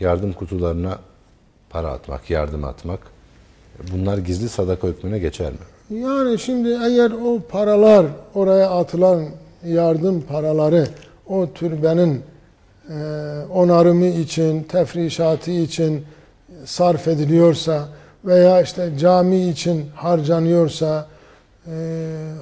yardım kutularına para atmak, yardım atmak bunlar gizli sadaka hükmüne geçer mi? Yani şimdi eğer o paralar oraya atılan yardım paraları o türbenin e, onarımı için, tefrişatı için sarf ediliyorsa veya işte cami için harcanıyorsa, e,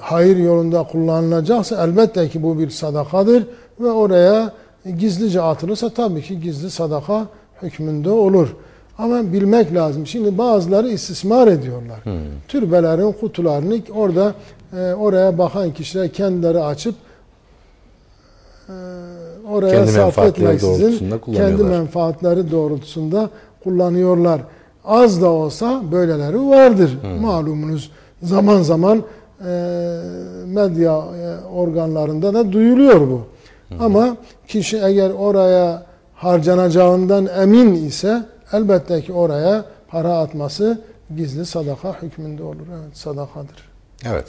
hayır yolunda kullanılacaksa elbette ki bu bir sadakadır ve oraya gizlice atılırsa tabii ki gizli sadaka hükmünde olur. Ama bilmek lazım. Şimdi bazıları istismar ediyorlar. Türbelerin kutularını orada e, oraya bakan kişiler kendileri açıp e, oraya Kendi sarf etmeksizin kendi menfaatleri doğrultusunda kullanıyorlar. Az da olsa böyleleri vardır. Malumunuz zaman zaman e, medya e, organlarında da duyuluyor bu. Ama kişi eğer oraya harcanacağından emin ise elbette ki oraya para atması gizli sadaka hükmünde olur. Evet sadakadır. Evet.